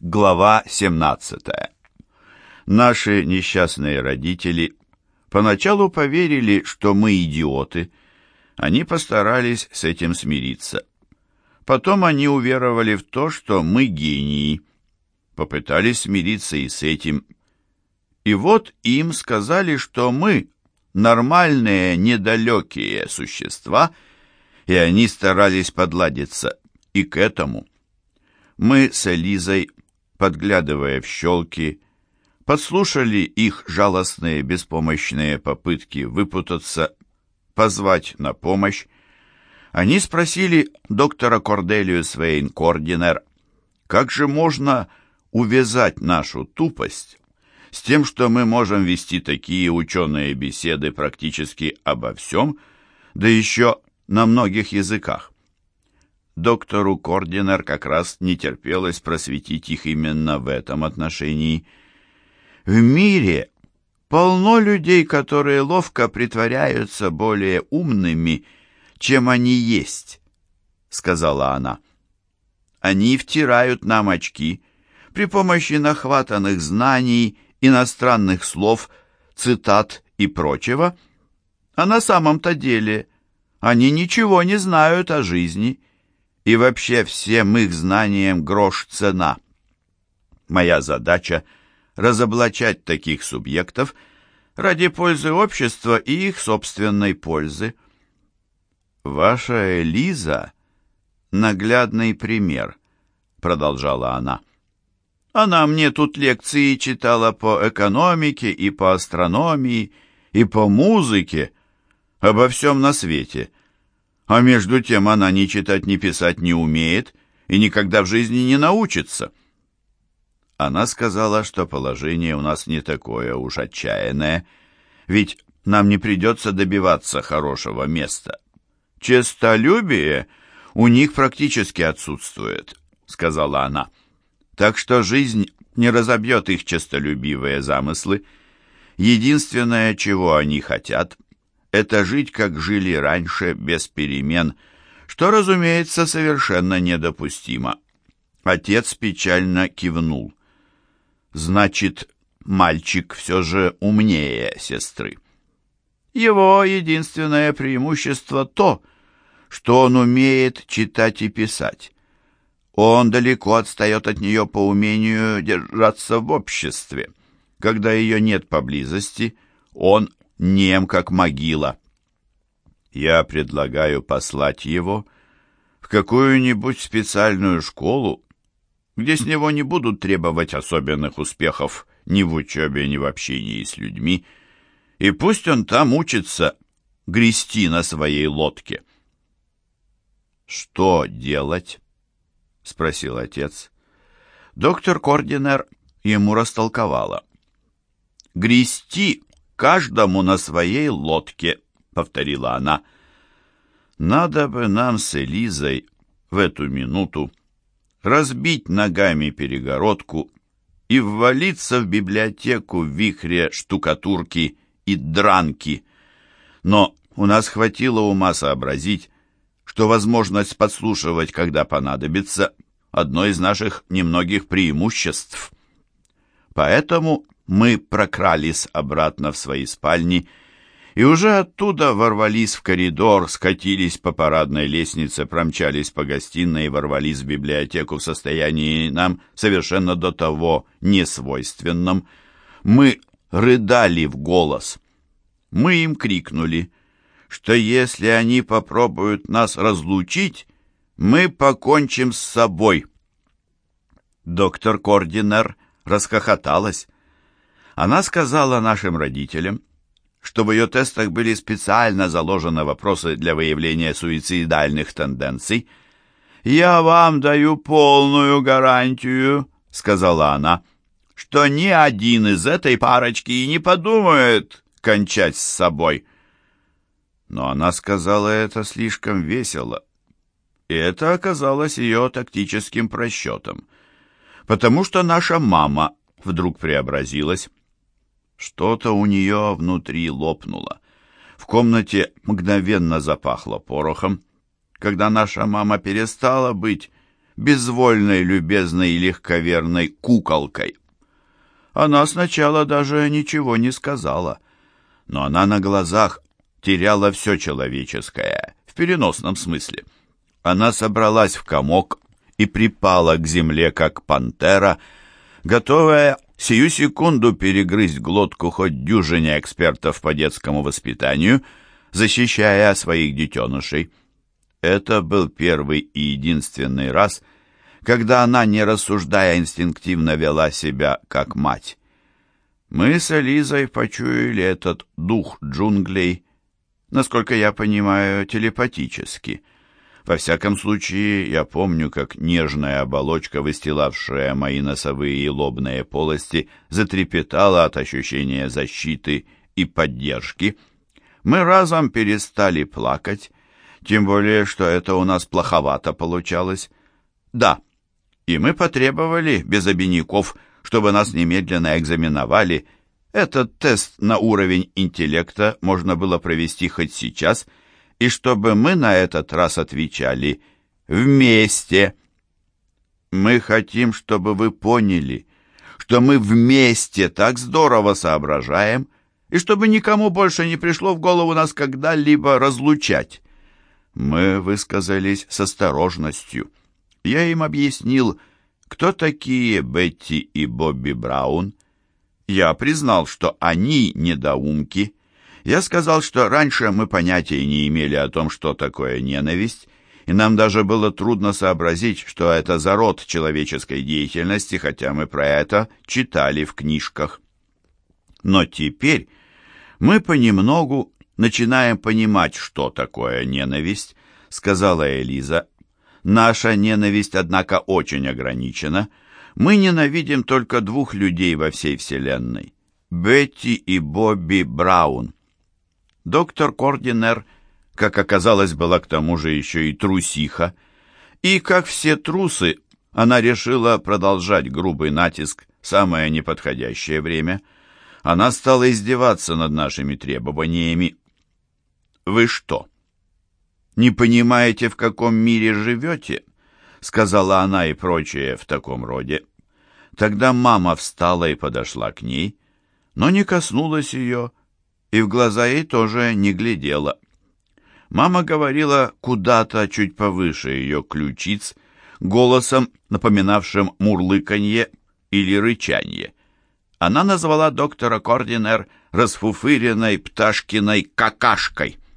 Глава 17. Наши несчастные родители поначалу поверили, что мы идиоты. Они постарались с этим смириться. Потом они уверовали в то, что мы гении. Попытались смириться и с этим. И вот им сказали, что мы нормальные, недалекие существа, и они старались подладиться и к этому. Мы с Элизой подглядывая в щелки, подслушали их жалостные беспомощные попытки выпутаться, позвать на помощь. Они спросили доктора Корделию Свейн Кординер, как же можно увязать нашу тупость с тем, что мы можем вести такие ученые беседы практически обо всем, да еще на многих языках. Доктору Кординер как раз не терпелось просветить их именно в этом отношении. В мире полно людей, которые ловко притворяются более умными, чем они есть, сказала она. Они втирают нам очки при помощи нахватанных знаний, иностранных слов, цитат и прочего, а на самом-то деле они ничего не знают о жизни и вообще всем их знаниям грош цена. Моя задача — разоблачать таких субъектов ради пользы общества и их собственной пользы. «Ваша Элиза — наглядный пример», — продолжала она. «Она мне тут лекции читала по экономике и по астрономии, и по музыке, обо всем на свете» А между тем она ни читать, ни писать не умеет и никогда в жизни не научится. Она сказала, что положение у нас не такое уж отчаянное, ведь нам не придется добиваться хорошего места. Честолюбие у них практически отсутствует, сказала она. Так что жизнь не разобьет их честолюбивые замыслы. Единственное, чего они хотят — это жить, как жили раньше, без перемен, что, разумеется, совершенно недопустимо. Отец печально кивнул. Значит, мальчик все же умнее сестры. Его единственное преимущество то, что он умеет читать и писать. Он далеко отстает от нее по умению держаться в обществе. Когда ее нет поблизости, он нем, как могила. Я предлагаю послать его в какую-нибудь специальную школу, где с него не будут требовать особенных успехов ни в учебе, ни в общении с людьми, и пусть он там учится грести на своей лодке. «Что делать?» — спросил отец. Доктор Кординер ему растолковала. «Грести каждому на своей лодке», — повторила она. «Надо бы нам с Элизой в эту минуту разбить ногами перегородку и ввалиться в библиотеку в вихре штукатурки и дранки. Но у нас хватило ума сообразить, что возможность подслушивать, когда понадобится, одно из наших немногих преимуществ. Поэтому мы прокрались обратно в свои спальни и уже оттуда ворвались в коридор, скатились по парадной лестнице, промчались по гостиной и ворвались в библиотеку в состоянии нам совершенно до того несвойственном. Мы рыдали в голос. Мы им крикнули, что если они попробуют нас разлучить, мы покончим с собой. Доктор Кординер расхохоталась. Она сказала нашим родителям, что в ее тестах были специально заложены вопросы для выявления суицидальных тенденций. «Я вам даю полную гарантию», — сказала она, «что ни один из этой парочки и не подумает кончать с собой». Но она сказала это слишком весело, и это оказалось ее тактическим просчетом, потому что наша мама вдруг преобразилась. Что-то у нее внутри лопнуло. В комнате мгновенно запахло порохом. Когда наша мама перестала быть безвольной, любезной и легковерной куколкой. Она сначала даже ничего не сказала, но она на глазах теряла все человеческое, в переносном смысле. Она собралась в комок и припала к земле, как пантера, готовая сию секунду перегрызть глотку хоть дюжине экспертов по детскому воспитанию, защищая своих детенышей. Это был первый и единственный раз, когда она, не рассуждая, инстинктивно вела себя как мать. Мы с Элизой почуяли этот дух джунглей, насколько я понимаю, телепатически. Во всяком случае, я помню, как нежная оболочка, выстилавшая мои носовые и лобные полости, затрепетала от ощущения защиты и поддержки. Мы разом перестали плакать, тем более, что это у нас плоховато получалось. Да, и мы потребовали без обиняков, чтобы нас немедленно экзаменовали. Этот тест на уровень интеллекта можно было провести хоть сейчас, и чтобы мы на этот раз отвечали «вместе». Мы хотим, чтобы вы поняли, что мы вместе так здорово соображаем, и чтобы никому больше не пришло в голову нас когда-либо разлучать. Мы высказались с осторожностью. Я им объяснил, кто такие Бетти и Бобби Браун. Я признал, что они недоумки. Я сказал, что раньше мы понятия не имели о том, что такое ненависть, и нам даже было трудно сообразить, что это за род человеческой деятельности, хотя мы про это читали в книжках. Но теперь мы понемногу начинаем понимать, что такое ненависть, сказала Элиза. Наша ненависть, однако, очень ограничена. Мы ненавидим только двух людей во всей Вселенной. Бетти и Бобби Браун. Доктор Кординер, как оказалось, была к тому же еще и трусиха. И, как все трусы, она решила продолжать грубый натиск самое неподходящее время. Она стала издеваться над нашими требованиями, «Вы что, не понимаете, в каком мире живете?» сказала она и прочее в таком роде. Тогда мама встала и подошла к ней, но не коснулась ее, и в глаза ей тоже не глядела. Мама говорила куда-то чуть повыше ее ключиц, голосом, напоминавшим мурлыканье или рычанье. Она назвала доктора Кординер расфуфыренной пташкиной какашкой —